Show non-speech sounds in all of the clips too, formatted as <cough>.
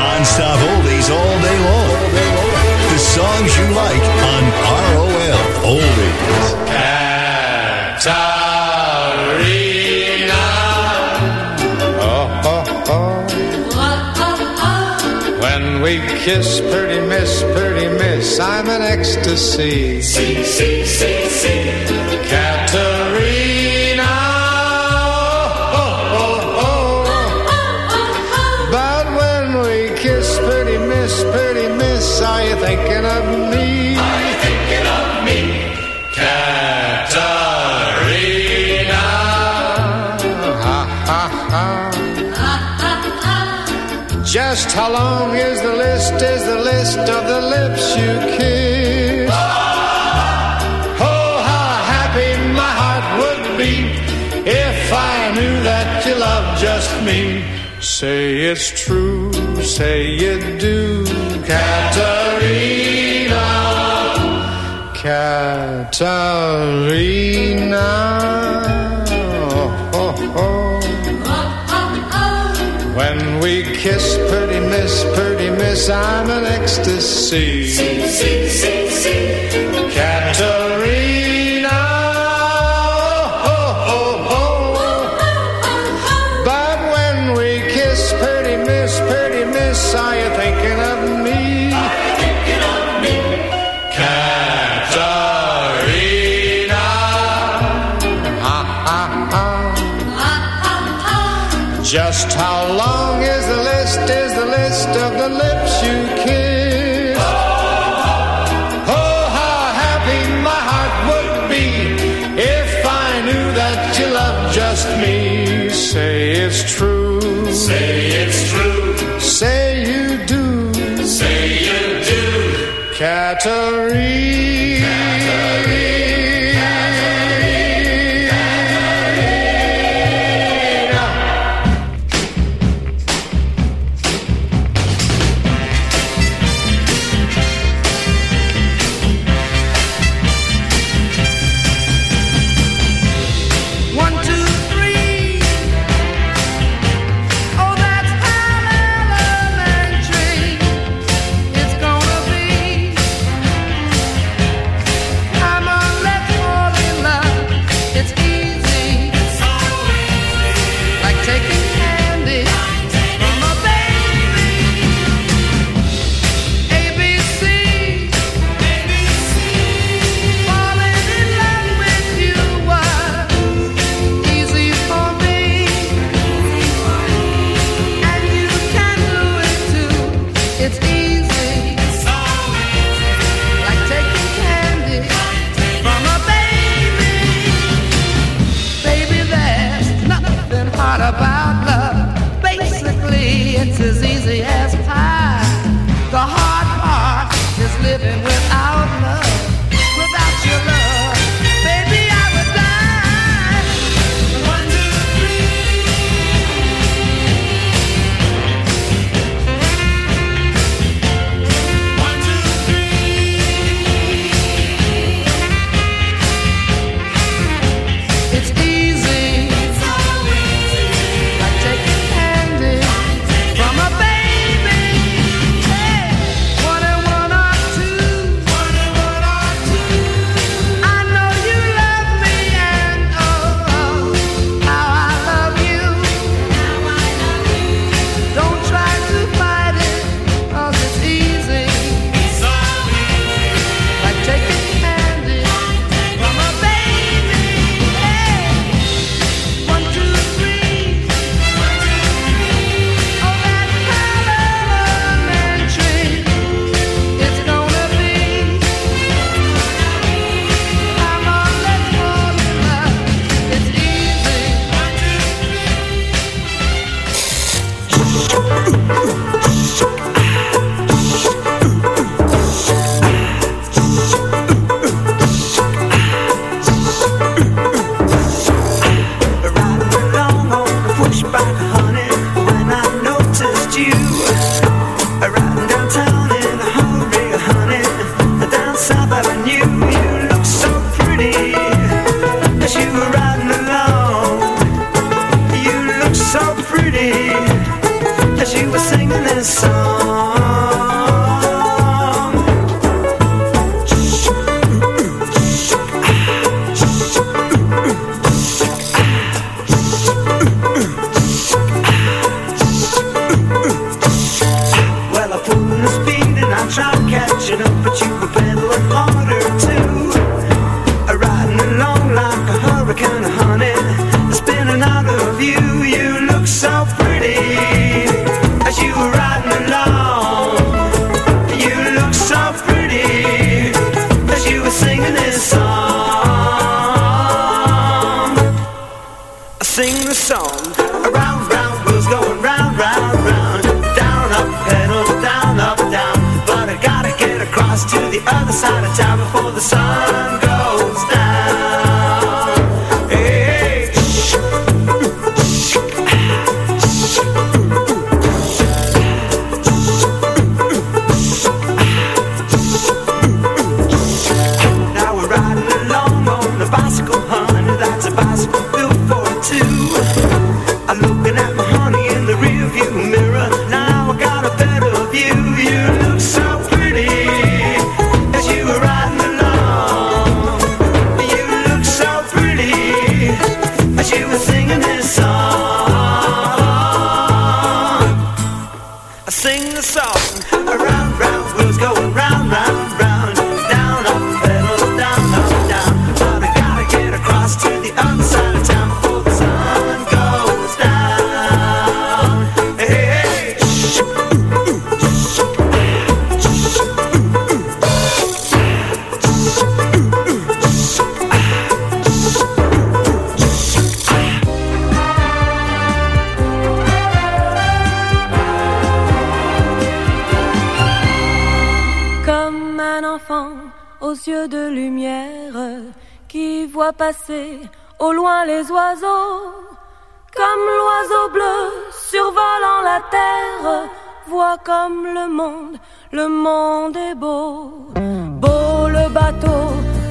Non-stop oldies all day long. The songs you like on ROL Oldies. Katarina. Oh, oh, oh. When we kiss, pretty miss, pretty miss, I'm an ecstasy. See, see, see, Say it's true, say you do, Katarina. Katarina. Oh, oh, oh. When we kiss, pretty miss, pretty miss, I'm an ecstasy. See, see, see, just me. Say it's true. Say it's true. Say you do. Say you do. Katarina. to the other side of town before the sun. comme le monde, le monde est beau. Beau le bateau,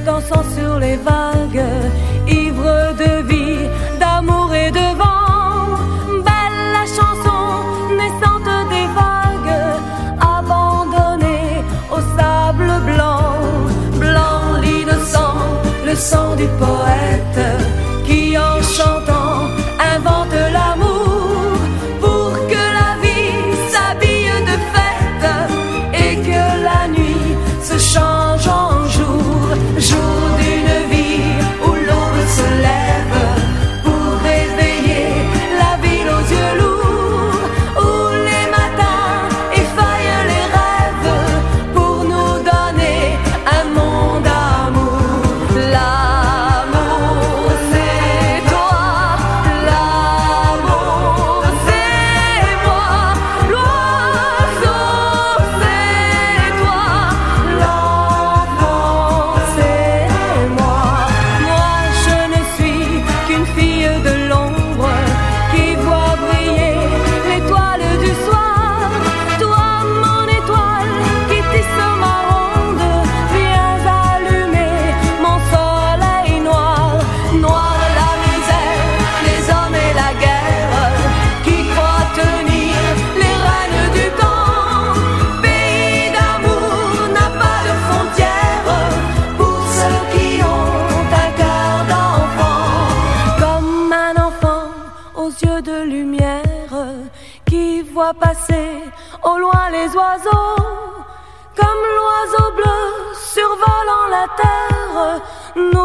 dansant sur les vagues, ivre de vie, d'amour et de vent. Belle la chanson, naissante des vagues, abandonnée au sable blanc. Blanc l'innocent, le sang du poète.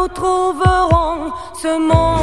nous trouverons ce monde.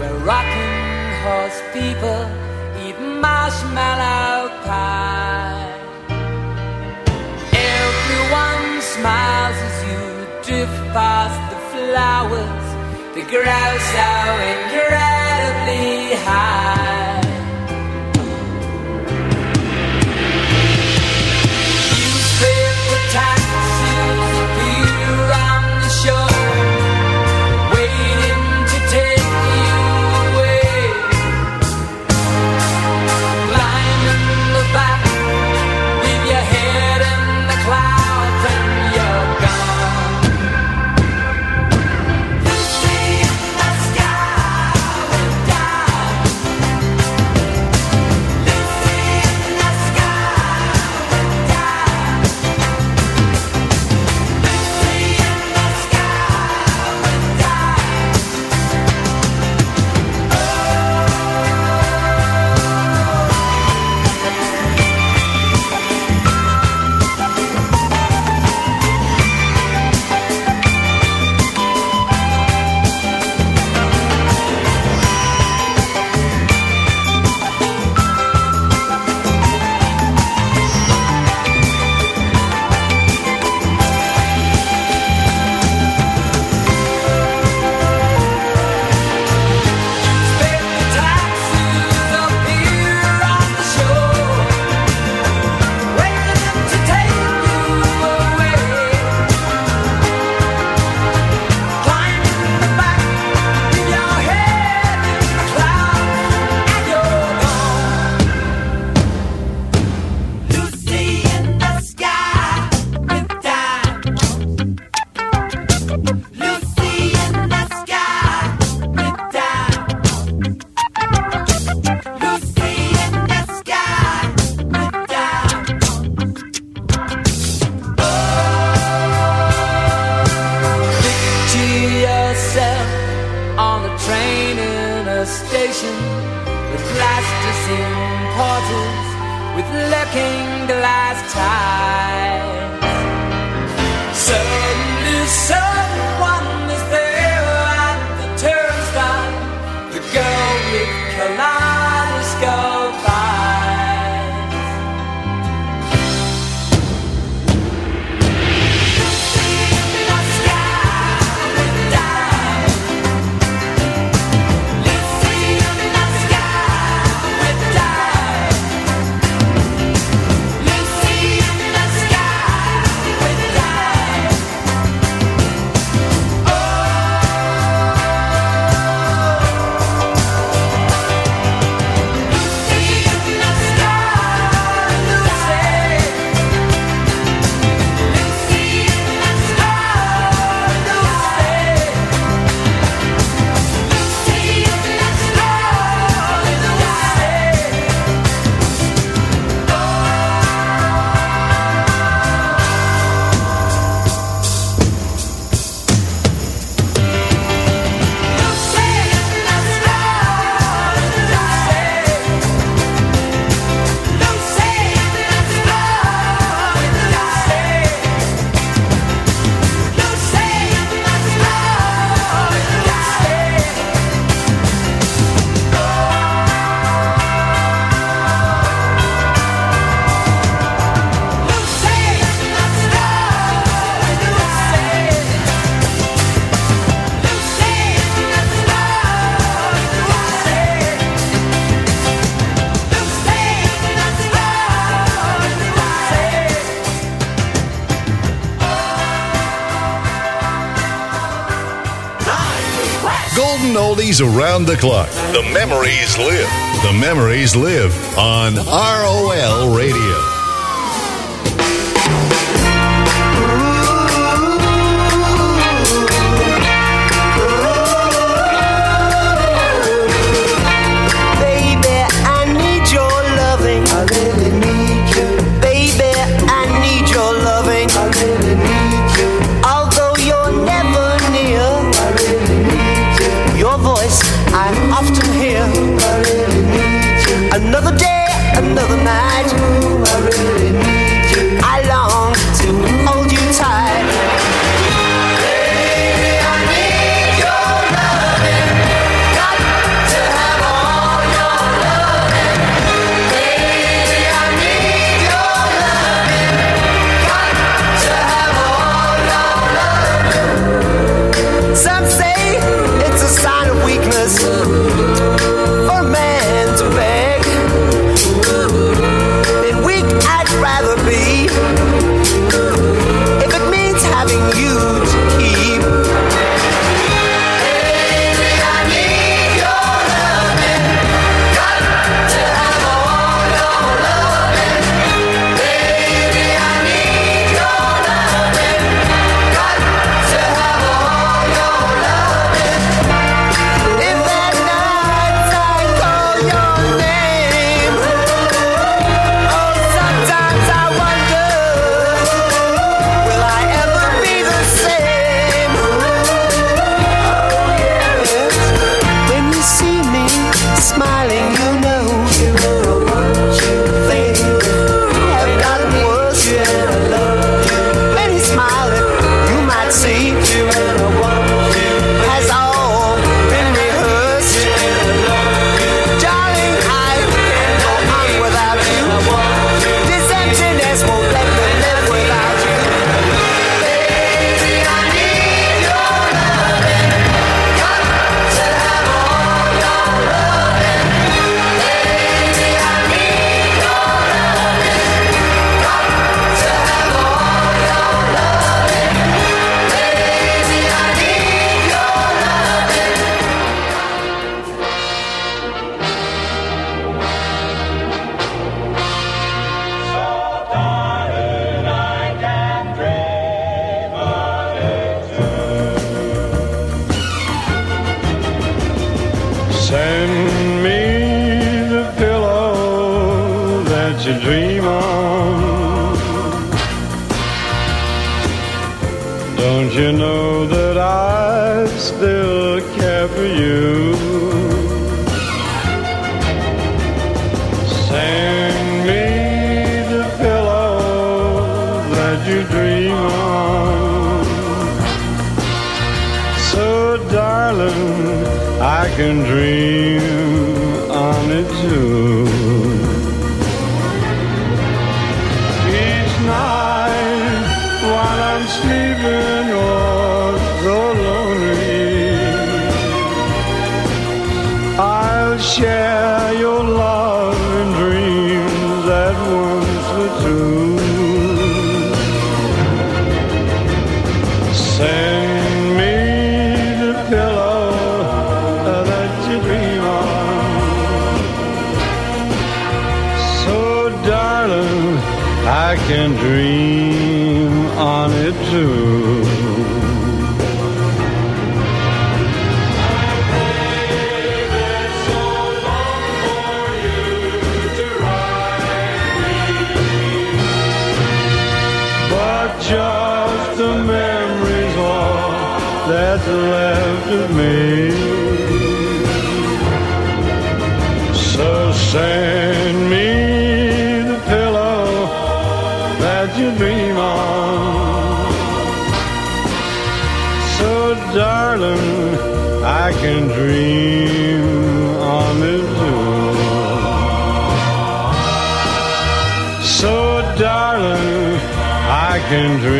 where rocking horse people eat marshmallow pie. Everyone smiles as you drift past the flowers. The grouse are incredibly high. around the clock. The memories live. The memories live on ROL Radio. Can dream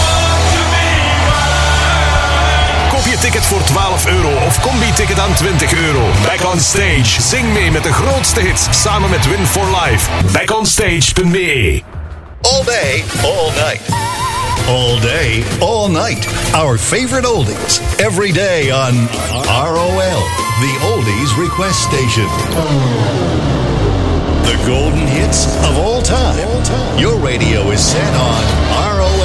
Ticket voor 12 euro of combi-ticket aan 20 euro. Back on Stage. Zing mee met de grootste hits samen met Win for Life. Backonstage.be All day, all night. All day, all night. Our favorite oldies. Every day on ROL, the Oldies Request Station. The golden hits of all time. Your radio is set on ROL.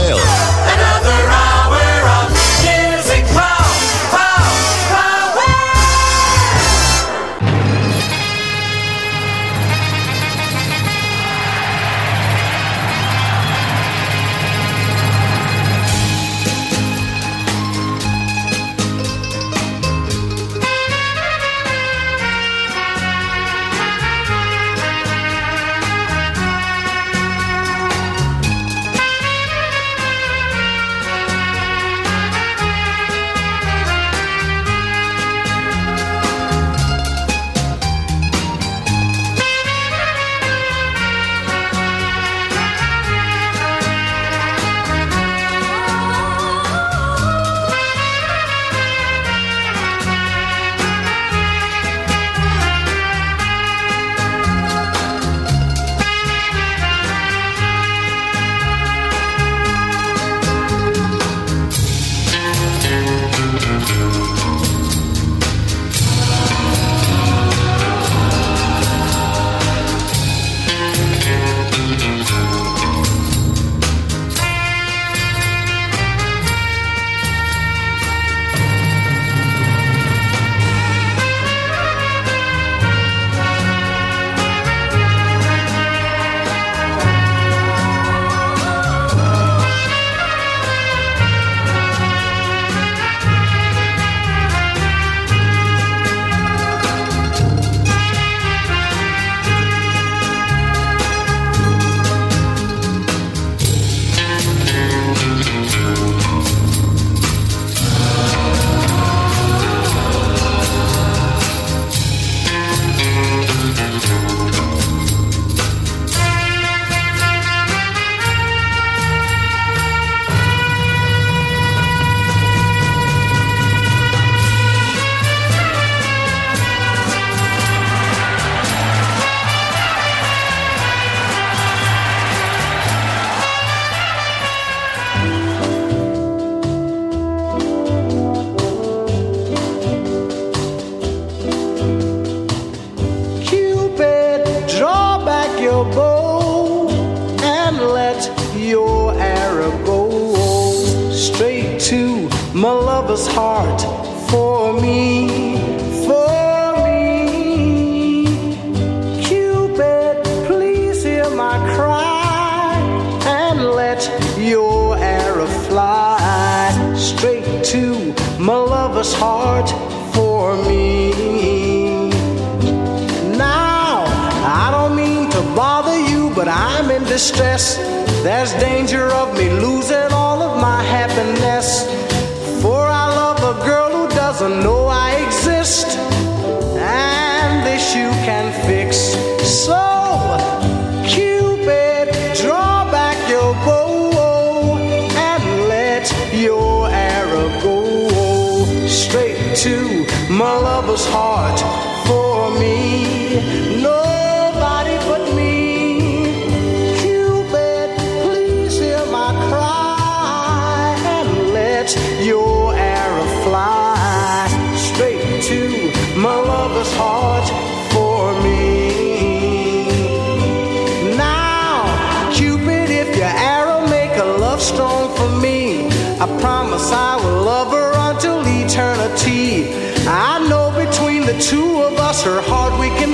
My lover's heart for me. Nobody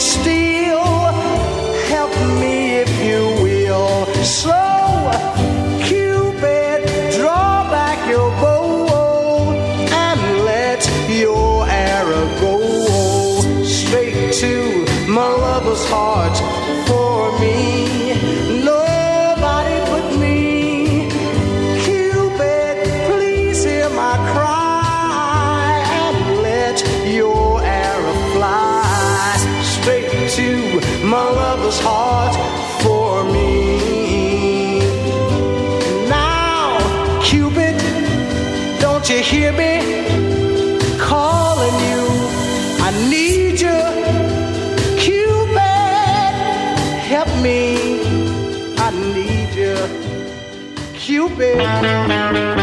heart peito.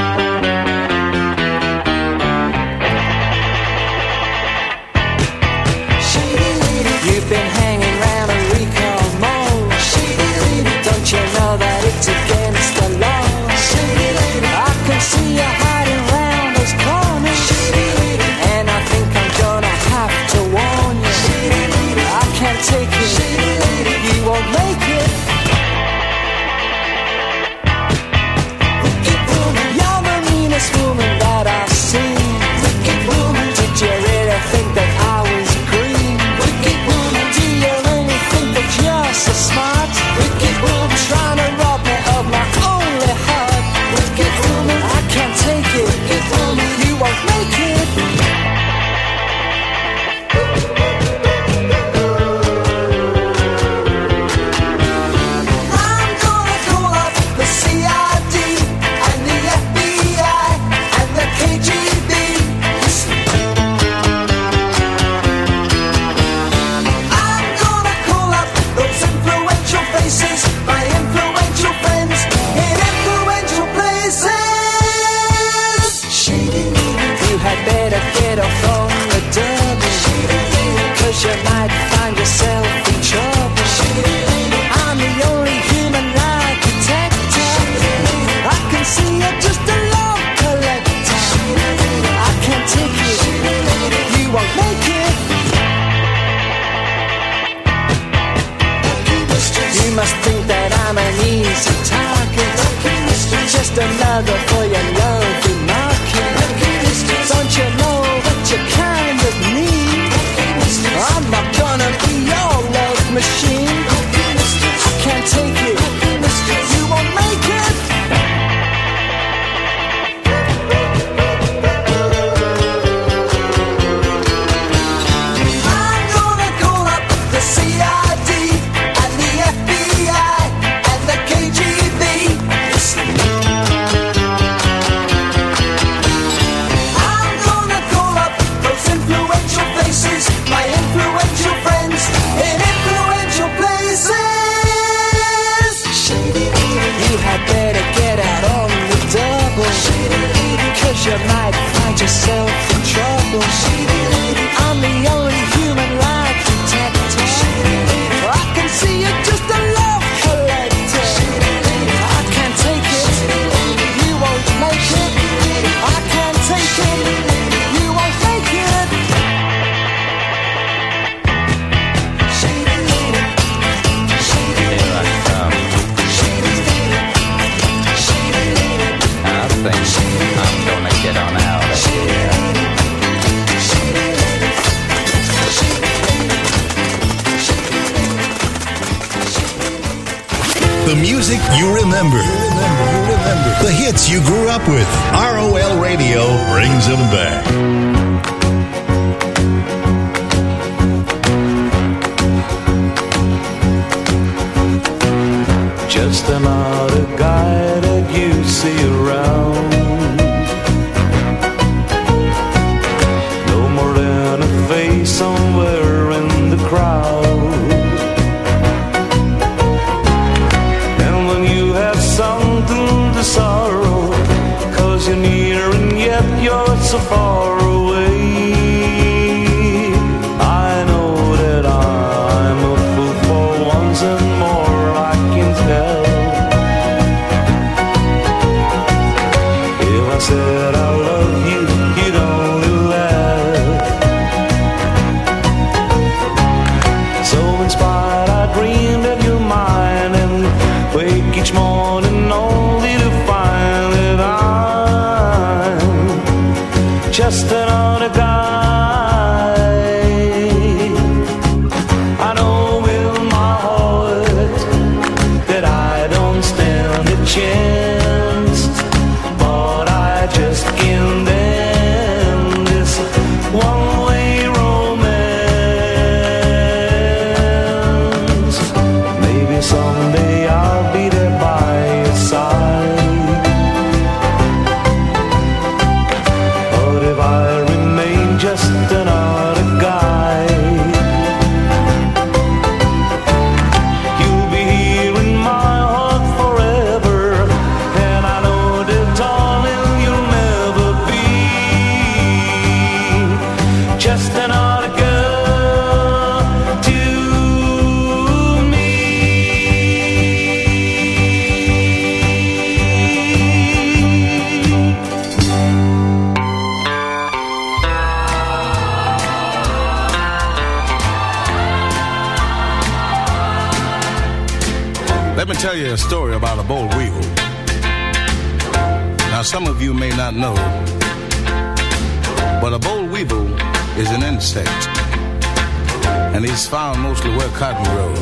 Found mostly where cotton grows.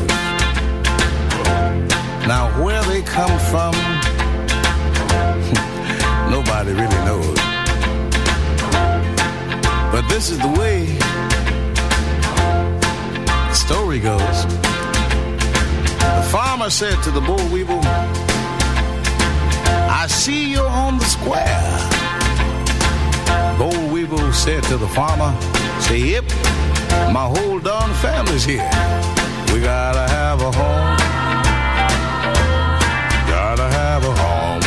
Now, where they come from, <laughs> nobody really knows. But this is the way the story goes. The farmer said to the boll weevil, I see you're on the square. Boll weevil said to the farmer, say, yep, my whole darn family's here. We gotta have a home. Gotta have a home.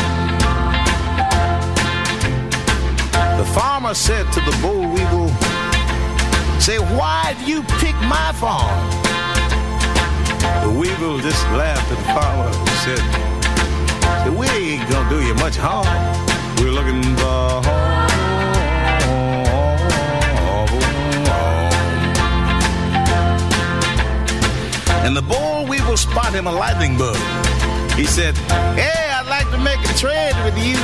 The farmer said to the boll weevil, say, why'd you pick my farm? The weevil just laughed at the farmer and said, We ain't gonna do you much harm. We're looking for a home. And the boll weevil spot him a lightning bug. He said, Hey, I'd like to make a trade with you.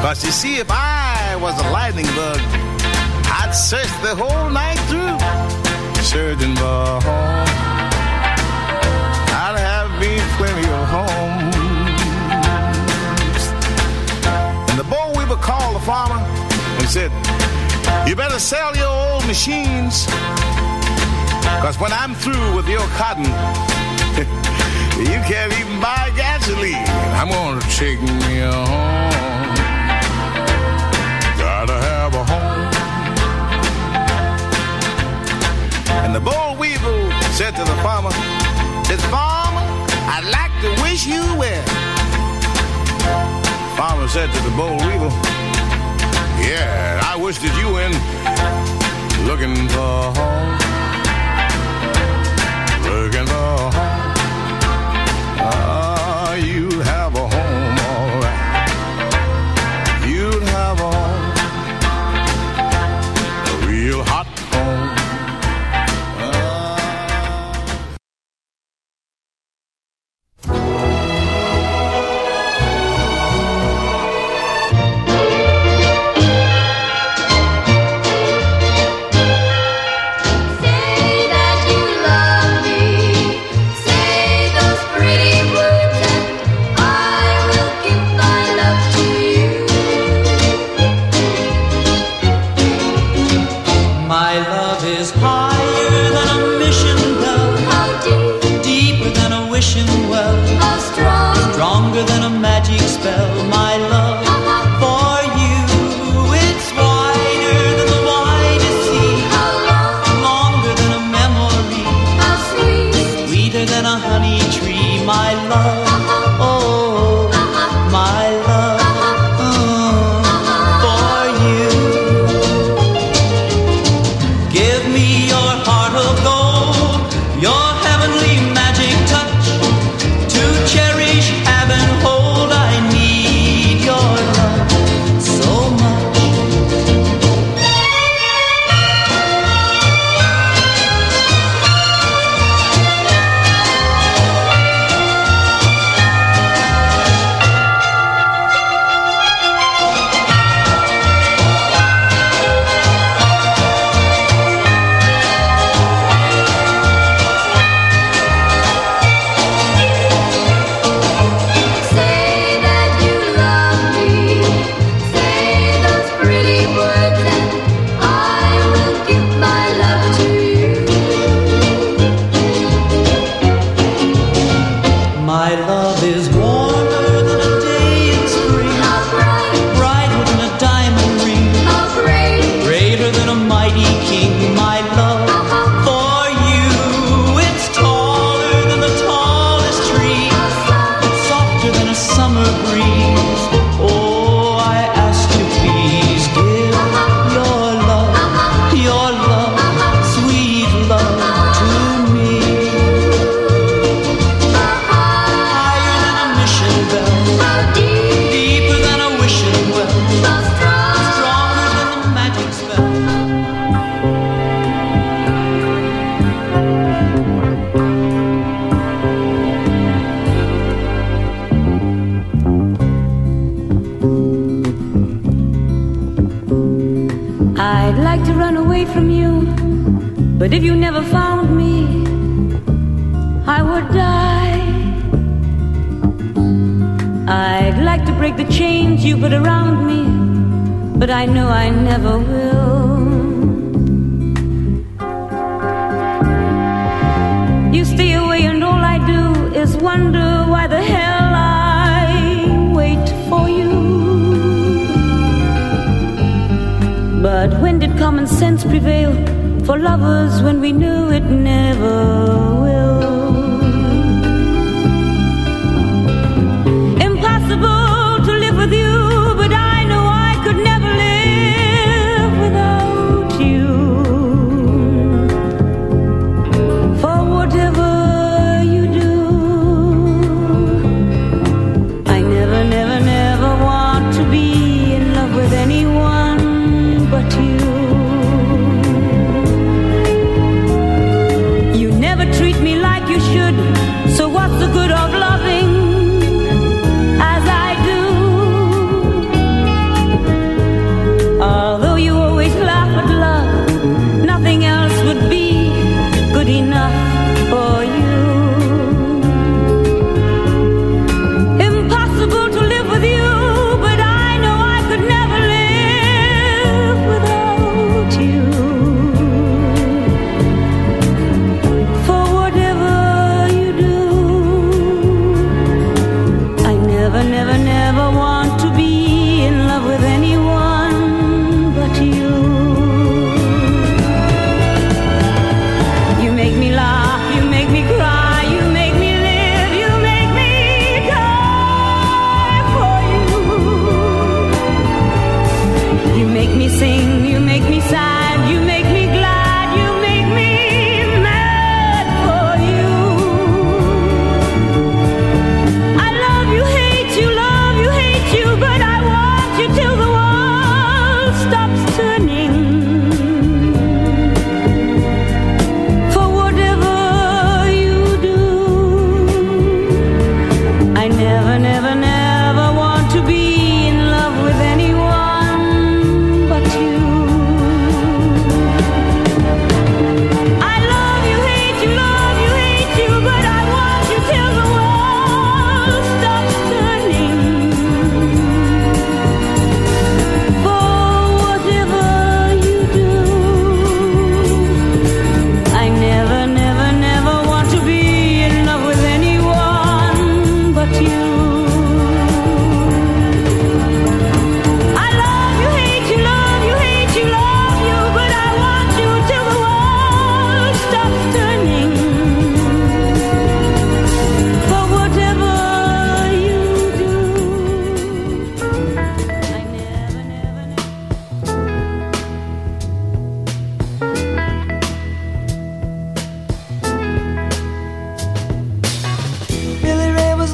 Cause you see, if I was a lightning bug, I'd search the whole night through. Searching for home. I'd have me plenty of homes. And the boll weevil called the farmer and said, You better sell your old machines. Because when I'm through with your cotton, <laughs> you can't even buy gasoline. I'm to take me home. Gotta have a home. And the boll weevil said to the farmer, said, Farmer, I'd like to wish you well. Farmer said to the boll weevil, Yeah, I wish that you in looking for a home. Looking for home. Ah, you'd have a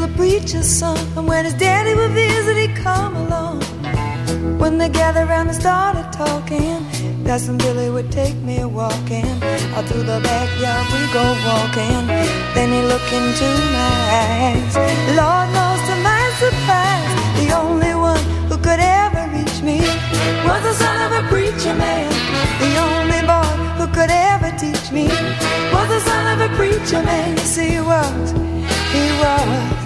the preacher's son. And when his daddy would visit, he'd come along. When they gathered round and started talking, Cousin Billy would take me walking. Out through the backyard we go walking. Then he looked into my eyes. Lord knows to my surprise, the only one who could ever reach me was the son of a preacher man. The only boy who could ever teach me was the son of a preacher man. Yes, he was. He was.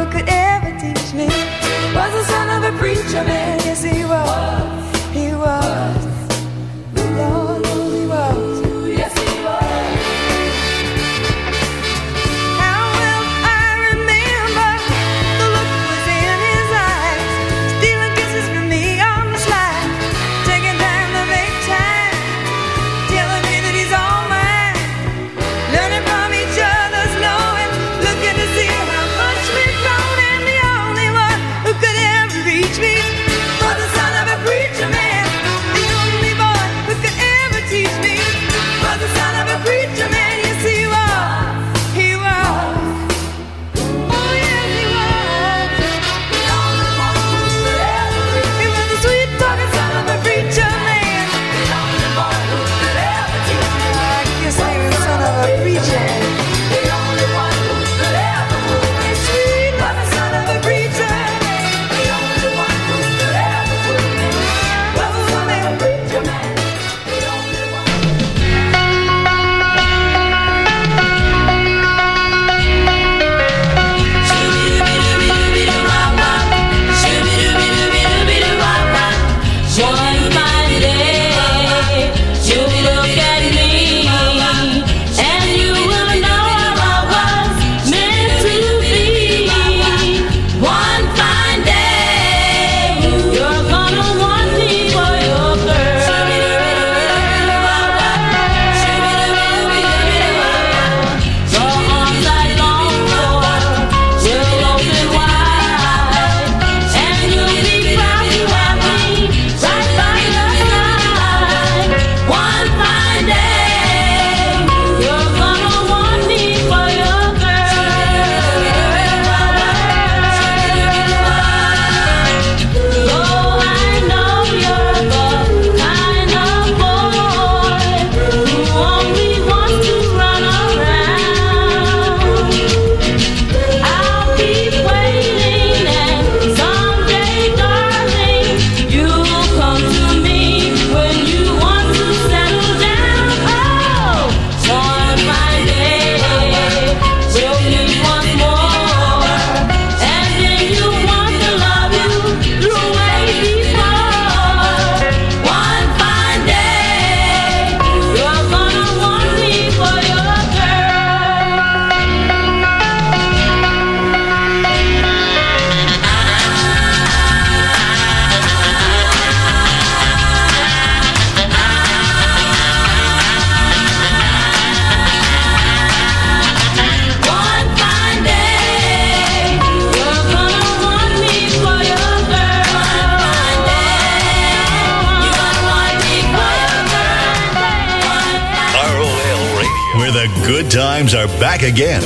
Who could ever teach me? Was the son of a preacher man, yes he was, he was. are back again.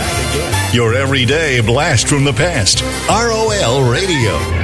Your everyday blast from the past. ROL Radio.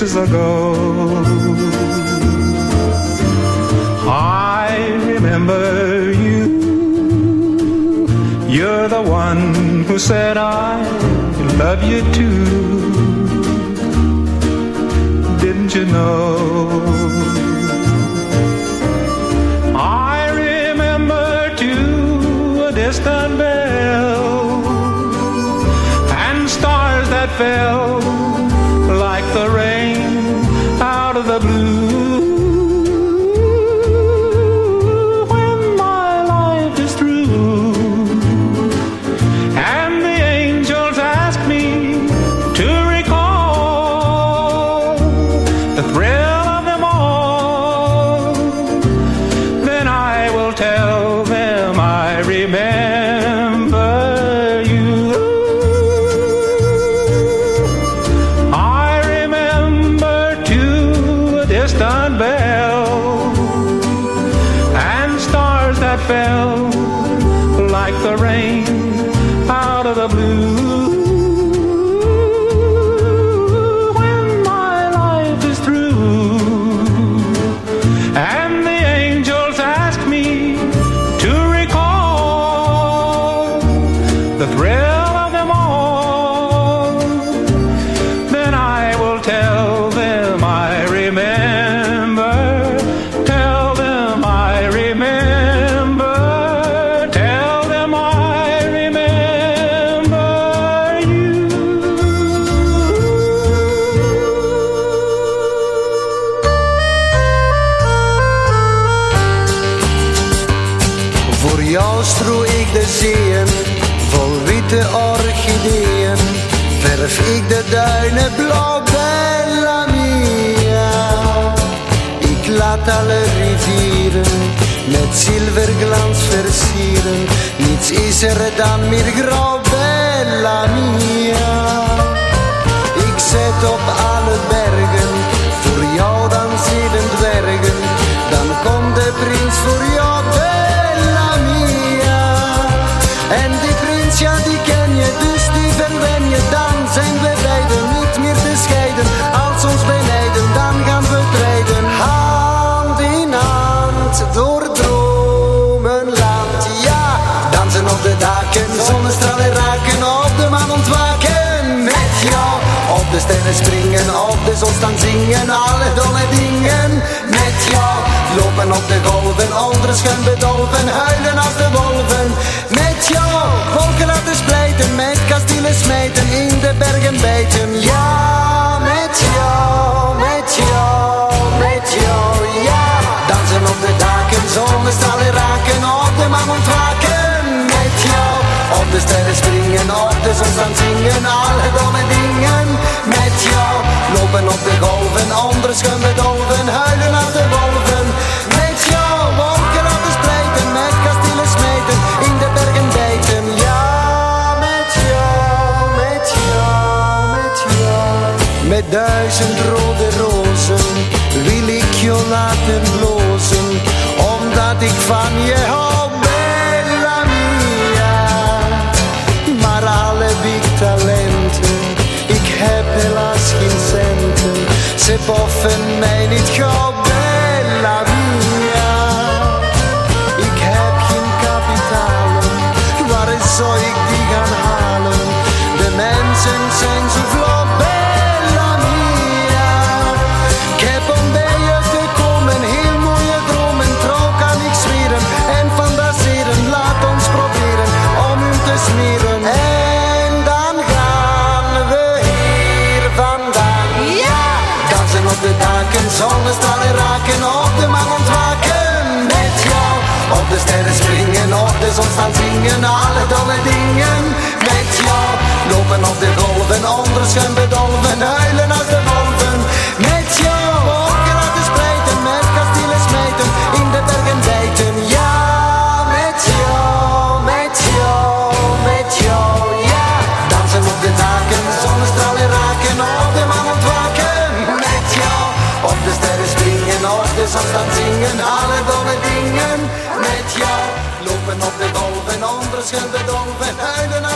places ago. I remember you. You're the one who said I love you too. Didn't you know? I remember too a distant bell and stars that fell the rain out of the blue. distant bell and stars that fell like the rain out of the blue. Met zilverglans versieren. Niets is er dan meer bella mia. Ik zet op zon staan zingen. Alle dolle dingen, met jou. Lopen op de golven, onder schuim bedolven, huilen als de wolven. Met jou, wolken laten splijten, met kastelen smijten, in de bergen bijten. Ja, met jou, met jou, met jou, ja. Dansen op de daken, zonnestralen raken, op de maan ontwaken. Met jou, op de sterren springen, op de zon staan zingen, alle golven, onder schuim bedolven, huilen als mij niet zonnestralen raken, op de maan ontwaken. Met jou, op de sterren springen, op de zon staan zingen, alle dolle dingen. Met jou, lopen op de golven, onder schuim bedolven, huilen als de Zand stad zingen alle domme dingen met jou. Lopen op de golven, de dolven huilen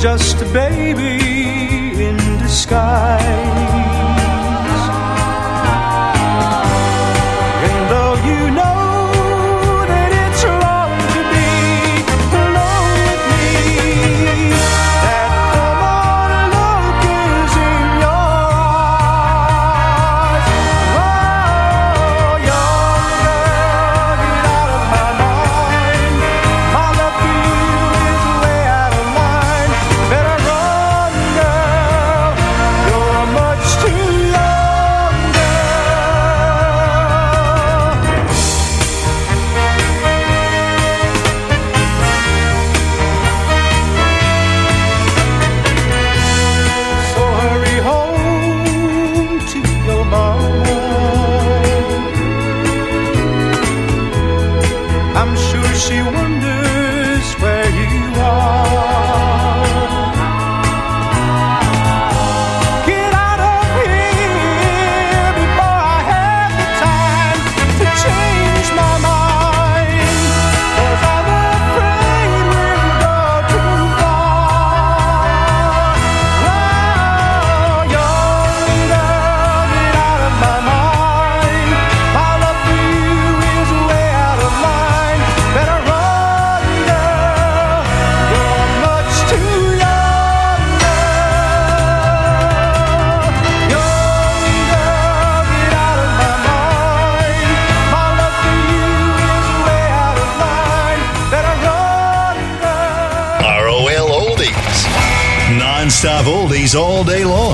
just a baby in disguise. All day long.